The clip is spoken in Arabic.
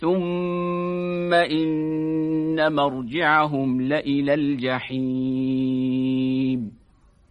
ثم إن مرجعهم لإلى الجحيم.